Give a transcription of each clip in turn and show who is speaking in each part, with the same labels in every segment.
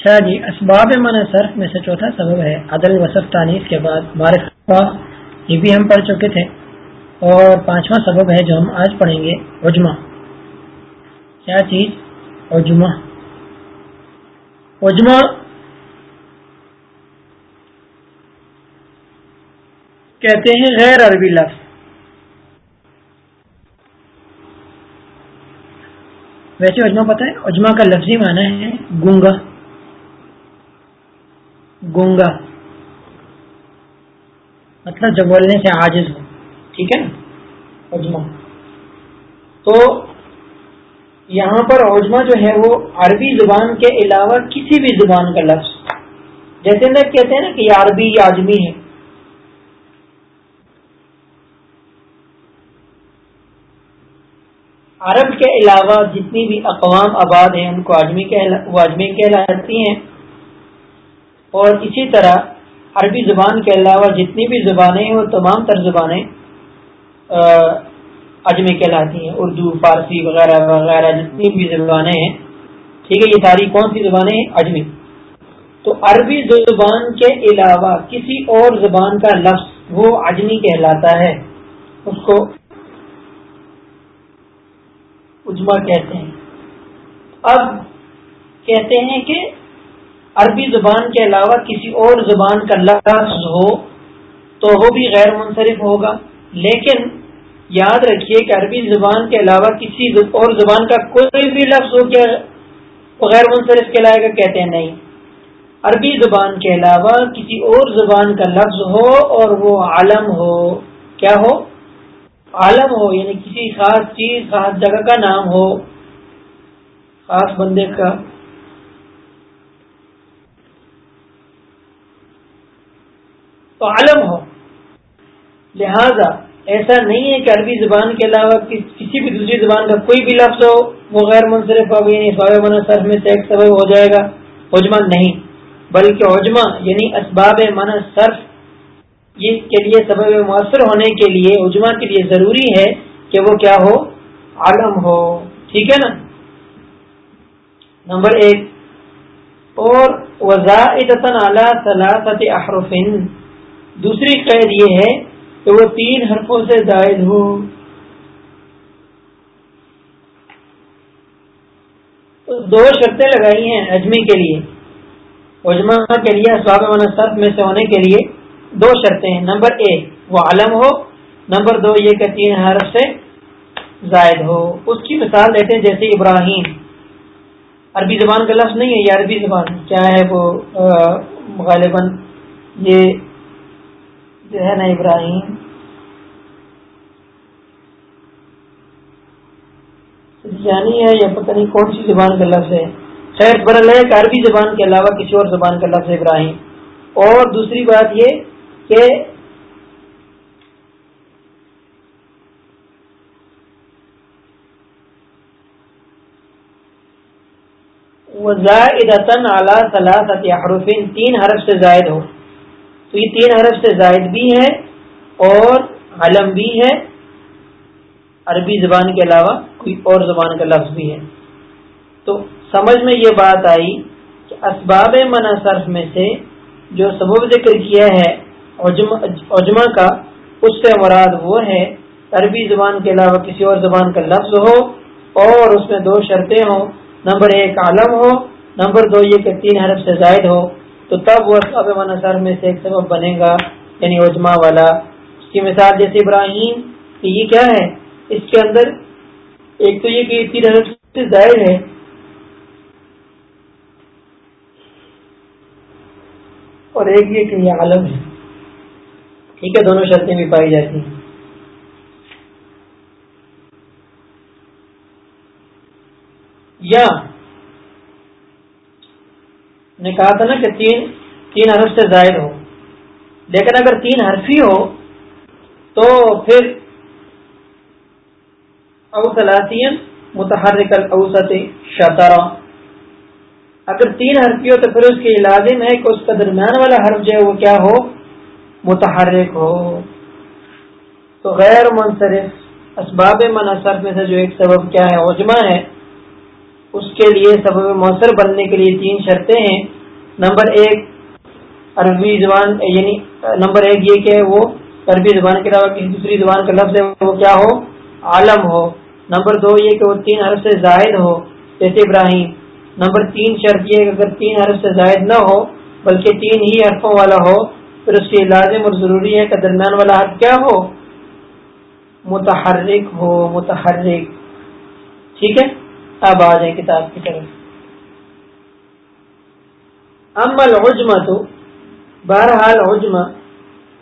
Speaker 1: اچھا جی اسباب من صرف میں سے چوتھا سبب ہے، عدل وصف تانیس کے بعد معرف یہ بھی ہم پڑھ چکے تھے۔ اور پانچواں سبب ہے جو ہم آج پڑھیں گے، عجمہ۔ کیا چیز؟ عجمہ۔ عجمہ۔ کہتے ہیں غیر عربی لفظ۔ ویسے اجما پتہ ہے اجما کا لفظی معنی ہے گونگا۔ گونگا۔ مطلب جب بولنے سے عاجز ہو ٹھیک ہے نا؟ اجما تو یہاں پر اوجما جو ہے وہ عربی زبان کے علاوہ کسی بھی زبان کا لفظ۔ جیسے نا کہتے ہیں نا کہ یہ عربی یا آجمی ہے۔ عرب کے علاوہ جتنی بھی اقوام آباد ہیں، ان کو اجمی اجمی کہلاتی ہیں۔ اور اسی طرح عربی زبان کے علاوہ جتنی بھی زبانیں ہیں، وہ تمام تر زبانیں اجمی کہلاتی ہیں، اردو، فارسی وغیرہ وغیرہ، جتنی بھی زبانیں ہیں۔ ٹھیک ہے، یہ ساری کون سی زبانیں ہیں؟ اجمی تو عربی زبان کے علاوہ کسی اور زبان کا لفظ وہ اجمی کہلاتا ہے۔ اس کو اجما کہتے ہیں۔ اب کہتے ہیں کہ عربی زبان کے علاوہ کسی اور زبان کا لفظ ہو تو وہ بھی غیر منصرف ہوگا۔ لیکن یاد رکھیے کہ عربی زبان کے علاوہ کسی اور زبان کا کوئی بھی لفظ ہو کیا غیر منصرف کہلائے گا، کہتے ہیں نہیں۔ عربی زبان کے علاوہ کسی اور زبان کا لفظ ہو اور وہ عالم ہو، کیا ہو؟ عالم ہو یعنی کسی خاص چیز، خاص جگہ کا نام ہو۔ خاص بندے کا تو عالم ہو۔ لہذا ایسا نہیں ہے کہ عربی زبان کے علاوہ کسی بھی دوسری زبان کا کوئی بھی لفظ ہو، وہ غیر منصرف ہو یعنی من صرف میں سے ایک سبب ہو جائے گا۔ عجما نہیں، بلکہ عجما یعنی اسباب من صرف کے لیے سبب مؤثر ہونے کے لیے اجما کے لیے ضروری ہے کہ وہ کیا ہو؟ عالم ہو۔ ٹھیک ہے نا؟ نمبر ایک، اور احرف دوسری قید یہ ہے کہ وہ تین حرفوں سے زائد ہو۔ دو شرطیں لگائی ہیں اجمی کے لیے۔ اجما کے لیے اسباب منصف میں سے ہونے کے لیے دو شرطیں ہیں۔ نمبر ایک، وہ عالم ہو۔ نمبر دو، یہ کہ تین حرف سے زائد ہو۔ اس کی مثال دیتے ہیں جیسے ابراہیم۔ عربی زبان کا لفظ نہیں ہے، یہ عربی زبان۔ کیا ہے وہ؟ غالباً یہ جو ہے نا ابراہیم؟ جانی ہے یا پتہ نہیں کون سی زبان کا لفظ ہے۔ خیر برل ہے کہ عربی زبان کے علاوہ کسی اور زبان کا لفظ ابراہیم۔ اور دوسری بات یہ کہ وزائدتن اعلیٰ صلاح حروفین، تین حرف سے زائد ہو۔ تو یہ تین حرف سے زائد بھی ہے اور علم بھی ہے عربی زبان کے علاوہ کوئی اور زبان کا لفظ بھی ہے۔ تو سمجھ میں یہ بات آئی کہ اسباب منع صرف میں سے جو سبب ذکر کیا ہے عجمہ کا، اس سے مراد وہ ہے، عربی زبان کے علاوہ کسی اور زبان کا لفظ ہو اور اس میں دو شرطیں ہوں۔ نمبر ایک عالم ہو، نمبر دو یہ کہ تین حرف سے زائد ہو۔ تو تب وہ سر میں سے ایک سبب بنے گا یعنی عجما والا۔ اس کی مثال جیسے ابراہیم کہ یہ کیا ہے؟ اس کے اندر ایک تو یہ کہ تین حرف سے زائد ہے۔ اور ایک یہ کہ یہ عالم ہے۔ ٹھیک ہے، دونوں شرطیں بھی پائی جاتی ہیں۔ یا نے کہا تھا نا کہ تین تین حرف سے زائد ہو۔ لیکن اگر تین حرفی ہو، تو پھر اوسلاسین متحرک اوسط شطرا۔ اگر تین حرفی ہو، تو پھر اس کی لازم ہے کہ اس کا درمیان والا حرف جو ہے وہ کیا ہو؟ متحرک ہو۔ تو غیر منصرف اسباب منصرف میں سے جو ایک سبب کیا ہے عجمہ ہے اس کے لیے سبب مؤثر بننے کے لیے تین شرطیں ہیں۔ نمبر ایک، عربی زبان یعنی نمبر ایک یہ کہ وہ عربی زبان کے علاوہ کسی دوسری زبان کا لفظ ہے، وہ کیا ہو؟ عالم ہو۔ نمبر دو یہ کہ وہ تین حرف سے زائد ہو، جیسے ابراہیم۔ نمبر تین شرط یہ کہ اگر تین حرف سے زائد نہ ہو، بلکہ تین ہی حرفوں والا ہو، پھر اس کی لازم اور ضروری ہے کہ درمیان والا حرف کیا ہو؟ متحرک ہو، متحرک۔ ٹھیک ہے؟ اب آ جائیں کتاب کی طرف۔ امل عجمہ تو بہرحال عجمہ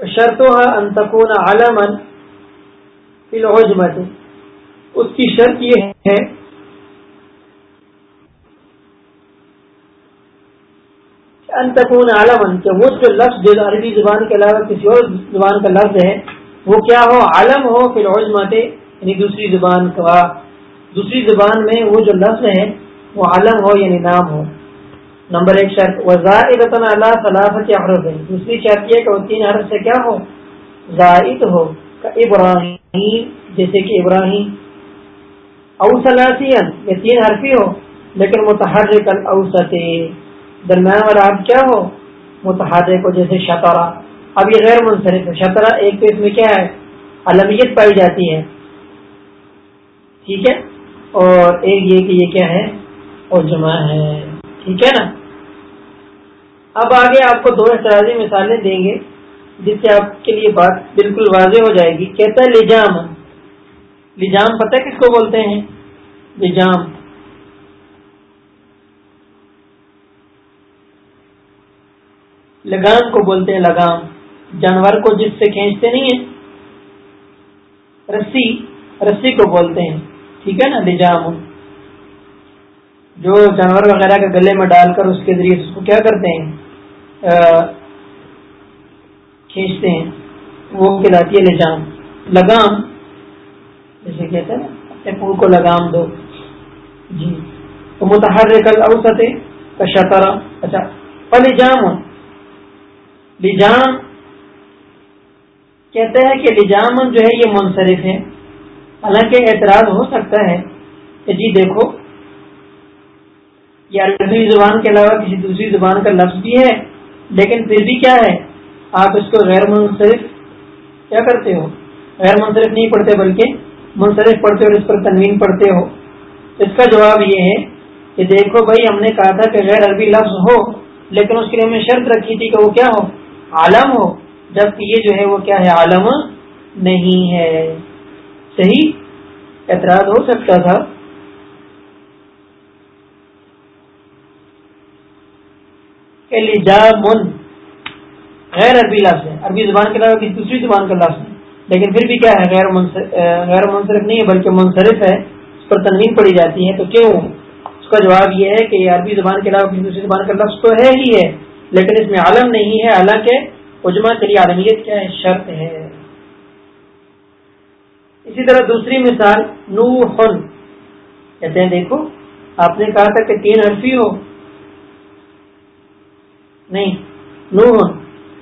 Speaker 1: شرطوں انتقون علمن فی العجمت اس کی شرط یہ ہے انتقون عالمن کہ وہ جو لفظ جو عربی زبان کے علاوہ کسی اور زبان کا لفظ ہے، وہ کیا ہو؟ عالم ہو پھر عجمت یعنی دوسری زبان کا۔ دوسری زبان میں وہ جو لفظ ہے وہ عالم ہو یعنی نام ہو۔ نمبر ایک شرط وزائد اللہ صلاحت حرف ہے دوسری شرط یہ کہ وہ تین حرف سے کیا ہو؟ زائد ہو۔ ابراہیم، جیسے کہ ابراہیم۔ اوسلاسین یہ تین حرفی ہو، لیکن متحرک اوسط درمیان والا حرف کیا ہو؟ متحرک کو جیسے شطرا اب یہ غیر منصرف ہے۔ شطرا ایک تو اس میں کیا ہے؟ علمیت پائی جاتی ہے۔ ٹھیک ہے؟ اور ایک یہ کہ یہ کیا ہے؟ اور جمع ہے۔ ٹھیک ہے نا؟ اب آگے آپ کو دو اعتراضی مثالیں دیں گے، جس سے آپ کے لیے بات بالکل واضح ہو جائے گی۔ کہتا ہے لجام۔ لجام پتہ کس کو بولتے ہیں؟ لجام۔ لگام کو بولتے ہیں لگام۔ جانور کو جس سے کھینچتے نہیں ہیں، رسی رسی کو بولتے ہیں۔ ٹھیک ہے نا لجام جو جانور وغیرہ کے گلے میں ڈال کر اس کے ذریعے اس کو کیا کرتے ہیں؟ کھینچتے ہیں۔ وہ کہلاتی ہے لجام لگام جیسے کہتے ہیں اپنے پور کو لگام دو۔ جی۔ تو متحرک اوسط کا شطرا اچھا لجام لجام کہتے ہیں کہ لجام جو ہے، یہ منصرف ہے حالانکہ اعتراض ہو سکتا ہے کہ جی دیکھو، یہ عربی زبان کے علاوہ کسی دوسری زبان کا لفظ بھی ہے، لیکن پھر بھی کیا ہے؟ آپ اس کو غیر منصرف کیا کرتے ہو؟ غیر منصرف نہیں پڑھتے بلکہ منصرف پڑھتے اور اس پر تنوین پڑھتے ہو۔ اس کا جواب یہ ہے کہ دیکھو بھائی، ہم نے کہا تھا کہ غیر عربی لفظ ہو، لیکن اس کے لیے ہم نے شرط رکھی تھی کہ وہ کیا ہو؟ عالم ہو، جبکہ یہ جو ہے وہ کیا ہے؟ عالم نہیں ہے۔ صحیح اعتراض ہو سکتا تھا۔ من غیر عربی لفظ ہے۔ عربی زبان کے علاوہ کسی دوسری زبان کا لفظ ہے۔ لیکن پھر بھی کیا ہے؟ غیر غیر منصرف نہیں ہے، بلکہ منصرف ہے۔ اس پر تنوین پڑی جاتی ہے۔ تو کیوں؟ اس کا جواب یہ ہے کہ یہ عربی زبان کے علاوہ کسی دوسری زبان کا لفظ تو ہے ہی ہے، لیکن اس میں عالم نہیں ہے۔ حالانکہ اجما کے لیے عالمیت کیا ہے؟ شرط ہے۔ اسی طرح دوسری مثال نو ہن کہتے ہیں دیکھو، آپ نے کہا تھا کہ تین حرفی ہو نہیں نو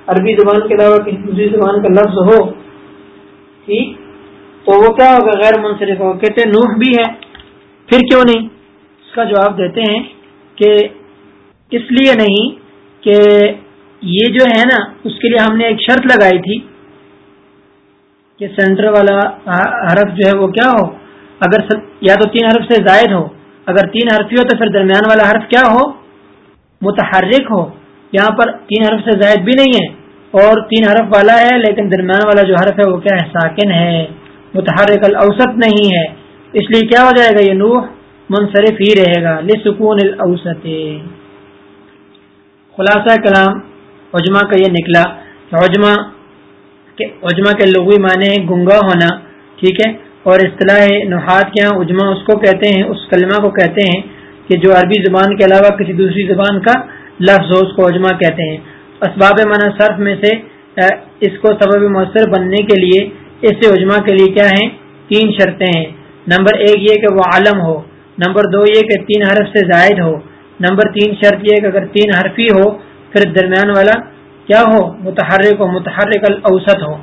Speaker 1: عربی زبان کے علاوہ کسی دوسری زبان کا لفظ ہو، ٹھیک؟ تو وہ کیا ہوگا؟ غیر منصرف ہوگا۔ کہتے ہیں نوح بھی ہے، پھر کیوں نہیں؟ اس کا جواب دیتے ہیں کہ اس لیے نہیں کہ یہ جو ہے نا، اس کے لیے ہم نے ایک شرط لگائی تھی۔ کہ سینٹر والا حرف جو ہے وہ کیا ہو؟ اگر یا تو تین حرف سے زائد ہو۔ اگر تین حرفی ہو تو پھر درمیان والا حرف کیا ہو؟ متحرک ہو۔ یہاں پر تین حرف سے زائد بھی نہیں ہے اور تین حرف والا ہے، لیکن درمیان والا جو حرف ہے وہ کیا ہے؟ ساکن ہے۔ متحرک الاوسط نہیں ہے۔ اس لیے کیا ہو جائے گا؟ یہ نوح منصرف ہی رہے گا۔ لسکون الاوسط۔ خلاصہ کلام عجما کا یہ نکلا۔ عجما عجما کے لغوی معنی گنگا ہونا، ٹھیک ہے؟ اور اصطلاح نحات کے یہاں عجما اس کو کہتے ہیں، اس کلمہ کو کہتے ہیں کہ جو عربی زبان کے علاوہ کسی دوسری زبان کا لفظ ہو، اس کو عجما کہتے ہیں۔ اسباب معنی صرف میں سے اس کو سبب مؤثر بننے کے لیے اس سے اجماع کے لیے کیا ہیں؟ تین شرطیں ہیں۔ نمبر ایک یہ کہ وہ عالم ہو۔ نمبر دو یہ کہ تین حرف سے زائد ہو۔ نمبر تین شرط یہ کہ اگر تین حرفی ہو، پھر درمیان والا کیا ہو؟ متحرک ہو، متحرک الاوسط ہو۔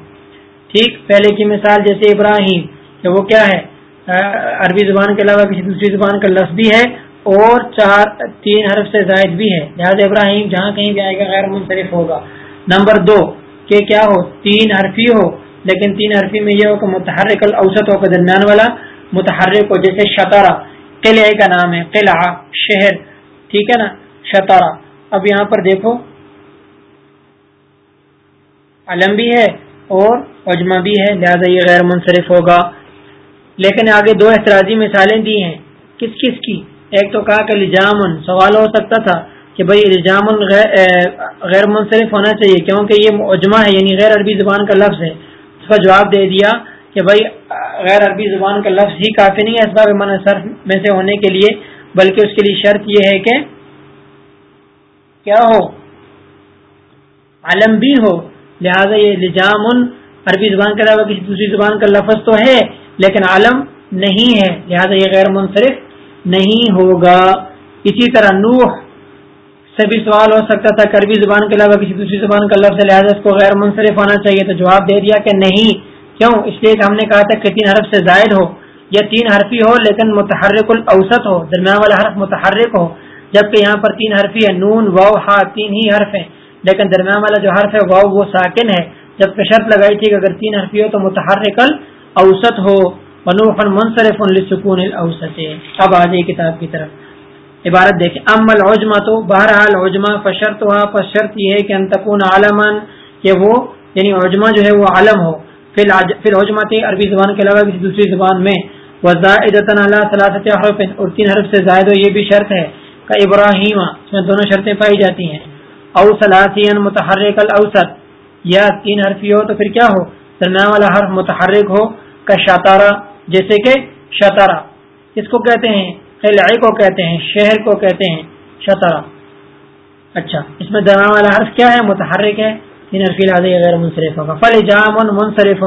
Speaker 1: ٹھیک؟ پہلے کی مثال جیسے ابراہیم، کہ وہ کیا ہے؟ عربی زبان کے علاوہ کسی دوسری زبان کا لفظ بھی ہے اور چار، تین حرف سے زائد بھی ہے۔ لہٰذا ابراہیم جہاں کہیں بھی آئے گا غیر منصرف ہوگا۔ نمبر دو، کہ کیا ہو؟ تین حرفی ہو، لیکن تین حرفی میں یہ ہو کہ متحرک اوسط ہو درمیان والا، متحرک ہو جیسے شطارہ قلعے کا نام ہے، قلعہ، شہر، ٹھیک ہے نا؟ شطارہ اب یہاں پر دیکھو علم بھی ہے اور اجمہ بھی ہے، لہذا یہ غیر منصرف ہوگا۔ لیکن آگے دو احتراجی مثالیں دی ہیں۔ کس کس کی؟ ایک تو کہا کہ لجامن، سوال ہو سکتا تھا کہ بھائی الجامن غیر منصرف ہونا چاہیے، کیونکہ یہ اجمہ ہے یعنی غیر عربی زبان کا لفظ ہے۔ اس کا جواب دے دیا کہ بھائی، غیر عربی زبان کا لفظ ہی کافی نہیں ہے اسباب من صرف میں سے ہونے کے لیے، بلکہ اس کے لیے شرط یہ ہے کہ کیا ہو؟ علم بھی ہو۔ لہذا یہ لجامن عربی زبان کے علاوہ کسی دوسری زبان کا لفظ تو ہے، لیکن عالم نہیں ہے۔ لہذا یہ غیر منصرف نہیں ہوگا۔ اسی طرح نوح سے بھی سوال ہو سکتا تھا عربی زبان کے علاوہ کسی دوسری زبان کا لفظ لہٰذا اس کو غیر منصرف ہونا چاہیے۔ تو جواب دے دیا کہ نہیں۔ کیوں؟ اس لیے کہ ہم نے کہا تھا کہ تین حرف سے زائد ہو، یا تین حرفی ہو لیکن متحرک الاوسط ہو، درمیان والا حرف متحرک ہو، جبکہ یہاں پر تین حرفی ہے نون واؤ ہا تین ہی حرف ہیں۔ لیکن درمیان والا جو حرف ہے واؤ وہ ساکن ہے۔ جبکہ شرط لگائی تھی کہ اگر تین حرفی ہو تو متحرک اوسط ہو۔ منوح منصرف السکون الاوسط۔ اب آ جائے کتاب کی طرف۔ عبارت دیکھیں۔ ام العجمہ تو بہرحال عجمہ فشرت ہوا پس شرط یہ ہے کہ انتقون عالمن کہ وہ یعنی عجمہ جو ہے، وہ عالم ہو۔ پھر عجمت عربی زبان کے علاوہ کسی دوسری زبان میں۔ وزاطن صلاحت حرف، اور تین حرف سے زائد ہو، یہ بھی شرط ہے۔ کہ ابراہیم اس میں دونوں شرطیں پائی جاتی ہیں۔ او متحرک الاوسط۔ یا تین حرفی ہو تو پھر کیا ہو؟ درمیان والا حرف متحرک ہو کا شاتارہ جیسے کہ شطارہ۔ کس کو کہتے ہیں، قلعے کو کہتے ہیں، شہر کو کہتے ہیں، شطارہ۔ اچھا اس میں درمیان والا حرف کیا ہے؟ متحرک ہے۔ تین حرفی لازی غیر منصرف ہوگا۔ فل جام منصرف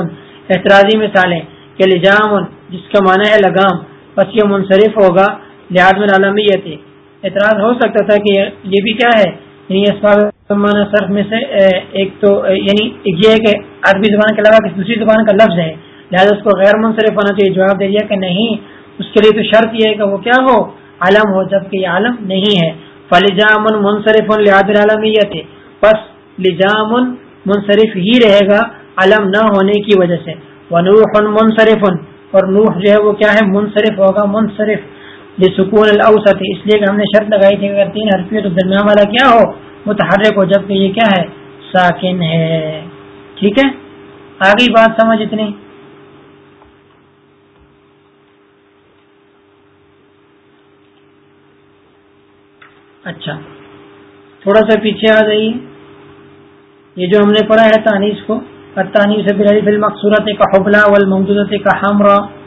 Speaker 1: احتراضی مثالیں۔ کہ لجام جس کا معنی ہے لگام۔ بس یہ منصرف ہوگا۔ لحاظ میں عالمیت اعتراض ہو سکتا تھا کہ یہ بھی کیا ہے؟ یعنی اسباب صرف میں سے ایک تو یعنی یہ ہے کہ عربی زبان کے علاوہ کسی دوسری زبان کا لفظ ہے، لہٰذا اس کو غیر منصرف ہونا چاہیے، جواب دے دیا کہ نہیں، اس کے لیے تو شرط یہ ہے کہ وہ کیا ہو، عالم ہو، جبکہ یہ عالم نہیں ہے۔ فلجام منصرف لحاظ عالمیت بس لجام منصرف ہی رہے گا علم نہ ہونے کی وجہ سے۔ ونوح منصرف۔ اور نوح جو ہے وہ کیا ہے؟ منصرف ہوگا، منصرف۔ لسکون الاوسط، اس لیے کہ ہم نے شرط لگائی تھی اگر تین حرفی تو درمیان والا کیا ہو، متحرک ہو، جبکہ یہ کیا ہے؟ ساکن ہے۔ ٹھیک ہے؟ آگے بات سمجھ اتنی۔ اچھا۔ تھوڑا سا پیچھے آ جائیے۔ یہ جو ہم نے پڑھا ہے تانیس کو تانیس بالعلی فلم مقصورت کا حبلہ والممدودت کا حمرہ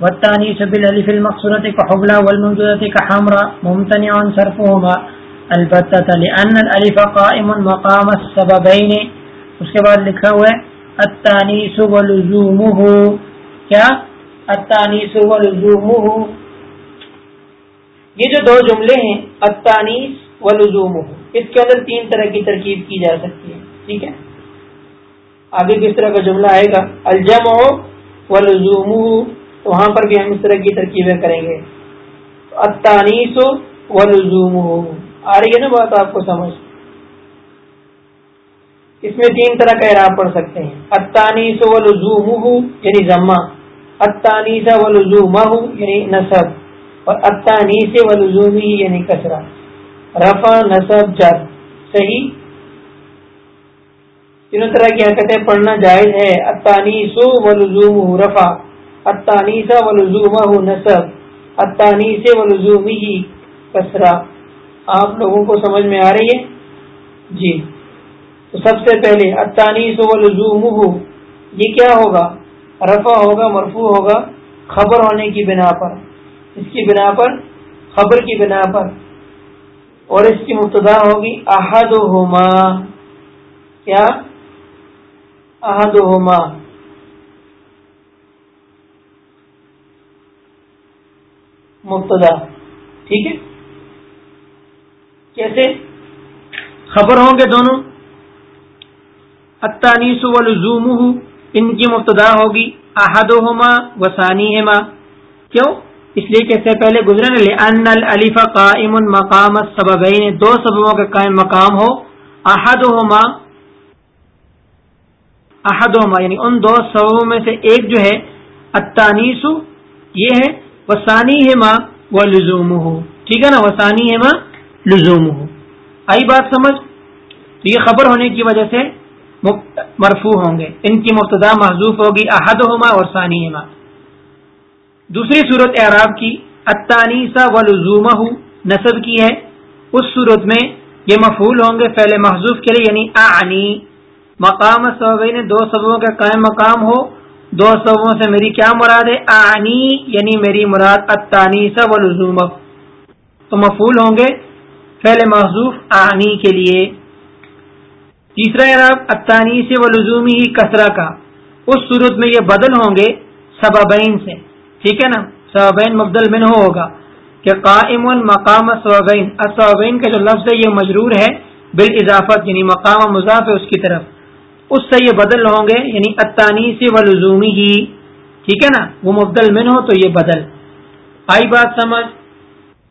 Speaker 1: والتانیس بالعلی فلم مقصورت کا حبلہ والممدودت کا ممتنع صرفهما البتہ لان الالف قائم مقام السببین. اس کے بعد لکھا ہوا ہے، التانیس ولزومه کیا؟ التانیس ولزومه یہ جو دو جملے ہیں، التانیس ولزومه اس کے اندر تین طرح کی ترکیب کی جا سکتی ہے. ٹھیک ہے؟ آگے کس طرح کا جملہ آئے گا؟ الجم ہو و لزوم وہاں پر بھی ہم اس طرح کی ترکیبیں کریں گے۔ اتانیس و لزوم آ رہی ہے نا بات آپ کو سمجھ؟ اس میں تین طرح کا اعراب پڑھ سکتے ہیں۔ اتانیس و لزوم یعنی ضمہ اتانیس و لزوم یعنی نصب اور اتانیس و لزومی یعنی کسرا رفا نصب جد صحیح؟ تینوں طرح کی حرکتیں پڑھنا جائز ہے۔ اتانیس و لزوم رفا اتانیسا و لزوم نصب اتانیس و لزومی ہی کسرا آپ لوگوں کو سمجھ میں آ رہی ہے؟ جی۔ تو سب سے پہلے اتانیس و لزوم یہ کیا ہوگا؟ رفع ہوگا، مرفوع ہوگا خبر ہونے کی بنا پر۔ اس کی بنا پر، خبر کی بنا پر۔ اور اس کی مبتدا ہوگی احد ہوما کیا؟ احدہما۔ مبتدا۔ ٹھیک ہے؟ کیسے؟ خبر ہوں گے دونوں۔ اتانیس و لزوم ان کی مبتدا ہوگی۔ احدہما وسانی کیوں؟ اس لیے کہ سے پہلے گزرے۔ ان الف قائم مقام سببین دو سببوں کا قائم مقام ہو۔ احد ہوما احد ہوما یعنی ان دو سببوں میں سے ایک جو ہے اتانیسو یہ ہے وسانی ہے ماں و لزوم ہو ٹھیک ہے نا؟ وسانی ہے ماں لزوم ہو آئی بات سمجھ؟ تو یہ خبر ہونے کی وجہ سے مرفو ہوں گے. ان کی مبتدا محضوف ہوگی احد ہوما اور ثانی ہما دوسری صورت اعراب کی اتانیسا و لزوم نصب کی ہے. اس صورت میں یہ مفول ہوں گے پہلے محضوف کے لیے یعنی آنی مقام صوبین دو سبوں کا قائم مقام ہو دو سبوں سے میری کیا مراد ہے؟ آنی یعنی میری مراد اتانیسا و لزوم۔ تو مفول ہوں گے پہلے محضوف آنی کے لیے۔ تیسرا اعراب اتانی سے و لزومی ہی کسرا کا۔ اس صورت میں یہ بدل ہوں گے سبابین سے۔ ٹھیک ہے نا؟ سبابین مبدل من ہوگا۔ کہ قائم مقام صوبین صوبین کا جو لفظ ہے، یہ مجرور ہے بال اضافت یعنی مقام مضاف ہے اس کی طرف۔ اس سے یہ بدل ہوں گے یعنی اتانی سے و لزومی ہی۔ ٹھیک ہے نا؟ وہ مبدل من ہو تو یہ بدل۔ آئی بات سمجھ؟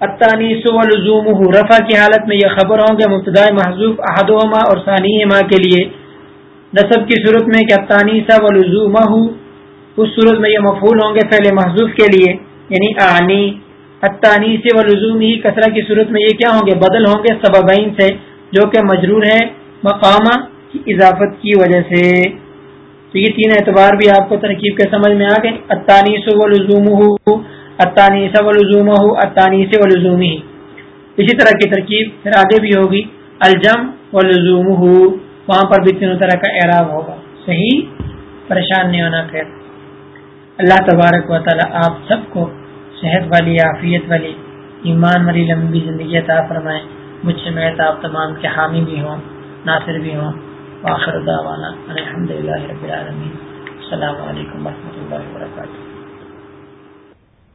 Speaker 1: اتانیس و لزوم رفع کی حالت میں یہ خبر ہوں گے مبتدا محضوف احدما اور ثانی ماں کے لیے۔ نصب کی صورت میں کہ اتانیسا و لزوم اس صورت میں یہ مفول ہوں گے پہلے محضوف کے لیے یعنی آنی۔ اتانیس و لزوم ہی کثرہ کی صورت میں یہ کیا ہوں گے؟ بدل ہوں گے سببین سے، جو کہ مجرور ہے مقامہ کی اضافت کی وجہ سے۔ تو یہ تین اعتبار بھی آپ کو ترکیب کے سمجھ میں آ گئے۔ اتانیس و لزوم اتانیسا و لزوم ہو اتانیس و لزومی اسی طرح کی ترکیب پھر آگے بھی ہوگی۔ الجم و لزوم ہو وہاں پر بھی تینوں طرح کا اعراب ہوگا۔ صحیح، پریشان نہیں ہونا، خیر۔ اللہ تبارک و تعالی آپ سب کو صحت والی، عافیت والی، ایمان والی لمبی زندگی عطا فرمائے۔ مجھ سے میں آپ تمام کے حامی بھی ہوں، ناصر بھی ہوں۔ واخر دعوانا الحمد للہ رب العالمین. السلام علیکم و اللہ وبرکاتہ.